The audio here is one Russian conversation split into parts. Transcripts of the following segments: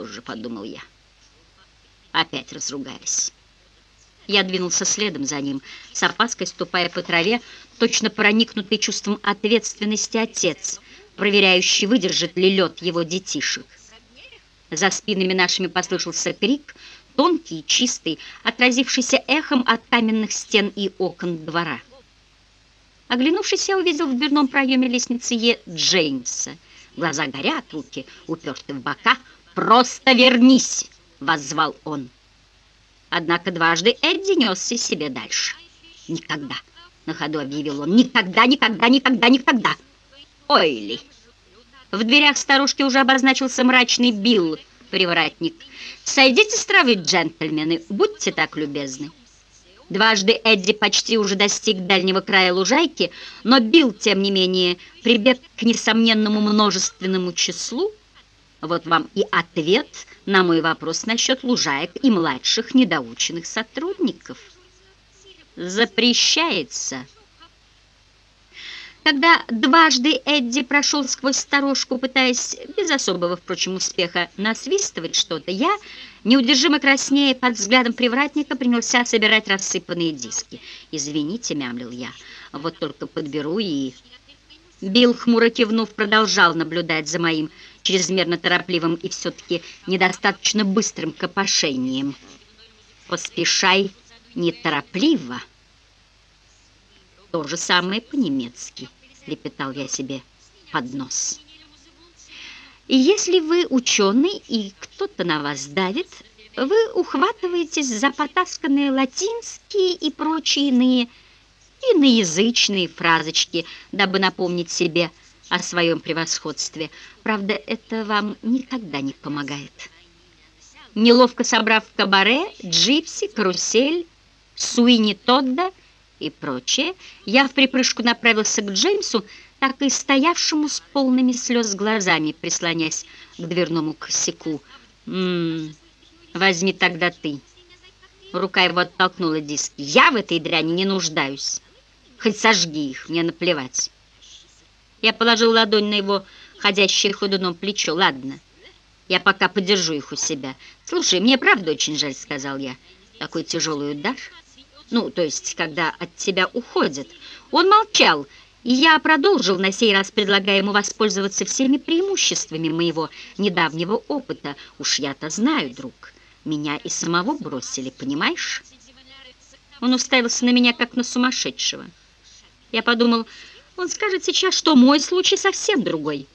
позже», — подумал я. Опять разругались. Я двинулся следом за ним, с опаской ступая по траве, точно проникнутый чувством ответственности отец, проверяющий, выдержит ли лед его детишек. За спинами нашими послышался крик, тонкий чистый, отразившийся эхом от каменных стен и окон двора. Оглянувшись, я увидел в дверном проеме лестницы Е. Джеймса. Глаза горят, руки уперты в бока. «Просто вернись!» — воззвал он. Однако дважды Эдди несся себе дальше. «Никогда!» — на ходу объявил он. «Никогда, никогда, никогда, никогда!» «Ойли!» В дверях старушки уже обозначился мрачный Билл, привратник. «Сойдите с травы, джентльмены, будьте так любезны». Дважды Эдди почти уже достиг дальнего края лужайки, но Билл, тем не менее, прибег к несомненному множественному числу. Вот вам и ответ на мой вопрос насчет лужаек и младших недоученных сотрудников. Запрещается когда дважды Эдди прошел сквозь сторожку, пытаясь без особого, впрочем, успеха насвистывать что-то, я, неудержимо краснее под взглядом привратника, принялся собирать рассыпанные диски. «Извините», — мямлил я, — «вот только подберу и...» Билл, хмуро кивнув, продолжал наблюдать за моим чрезмерно торопливым и все-таки недостаточно быстрым копошением. «Поспешай неторопливо». То же самое по-немецки, лепетал я себе под нос. И если вы ученый, и кто-то на вас давит, вы ухватываетесь за потасканные латинские и прочие иные иноязычные фразочки, дабы напомнить себе о своем превосходстве. Правда, это вам никогда не помогает. Неловко собрав кабаре, джипси, карусель, суини Тодда и прочее, я в припрыжку направился к Джеймсу, так и стоявшему с полными слез глазами, прислонясь к дверному косяку. «М-м, возьми тогда ты». Рука его оттолкнула диск. «Я в этой дряни не нуждаюсь. Хоть сожги их, мне наплевать». Я положил ладонь на его ходящее ходуном плечо. «Ладно, я пока подержу их у себя. Слушай, мне правда очень жаль», — сказал я. «Такой тяжелый удар». Ну, то есть, когда от тебя уходят. Он молчал, и я продолжил на сей раз, предлагая ему воспользоваться всеми преимуществами моего недавнего опыта. Уж я-то знаю, друг, меня и самого бросили, понимаешь? Он уставился на меня, как на сумасшедшего. Я подумал, он скажет сейчас, что мой случай совсем другой.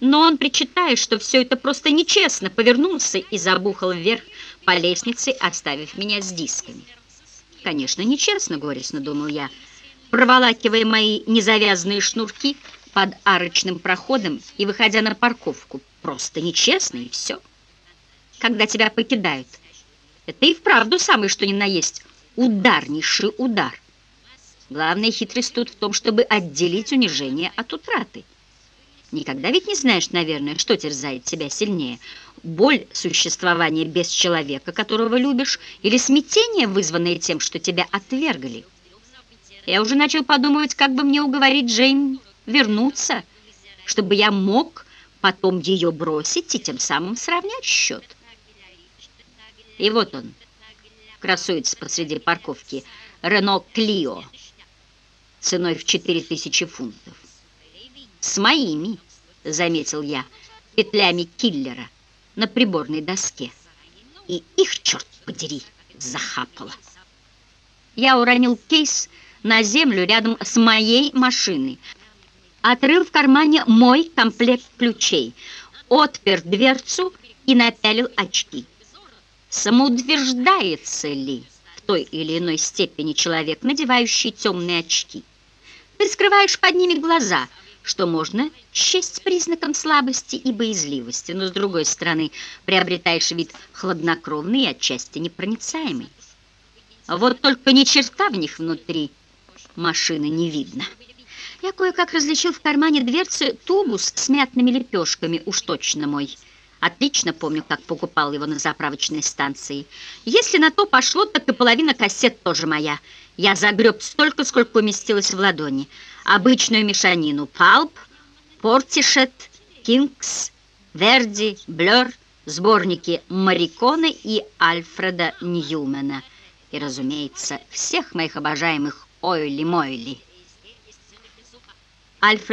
Но он, причитая, что все это просто нечестно, повернулся и забухал вверх по лестнице, оставив меня с дисками. Конечно, нечестно, горестно думал я, проволакивая мои незавязанные шнурки под арочным проходом и выходя на парковку. Просто нечестно, и все. Когда тебя покидают, это и вправду самый что ни на есть ударнейший удар. Главная хитрость тут в том, чтобы отделить унижение от утраты. Никогда ведь не знаешь, наверное, что терзает тебя сильнее – боль существования без человека, которого любишь, или смятение, вызванное тем, что тебя отвергли. Я уже начал подумывать, как бы мне уговорить Джейн вернуться, чтобы я мог потом ее бросить и тем самым сравнять счет. И вот он, красуется посреди парковки, Рено Клио, ценой в 4000 фунтов. С моими, заметил я, петлями киллера на приборной доске. И их, черт подери, захапало. Я уронил кейс на землю рядом с моей машиной, отрыл в кармане мой комплект ключей, отпер дверцу и напялил очки. Самоутверждается ли в той или иной степени человек, надевающий темные очки? Ты скрываешь под ними глаза – что можно счесть признаком слабости и боязливости, но, с другой стороны, приобретаешь вид хладнокровный и отчасти непроницаемый. Вот только ни черта в них внутри машины не видно. Я кое-как различил в кармане дверцы тубус с мятными лепешками, уж точно мой. Отлично помню, как покупал его на заправочной станции. Если на то пошло, так и половина кассет тоже моя. Я загреб столько, сколько поместилось в ладони. Обычную мешанину. Палп, Портишет, Кингс, Верди, Блер, сборники Мариконы и Альфреда Ньюмена. И, разумеется, всех моих обожаемых Ойли-Мойли. Альфред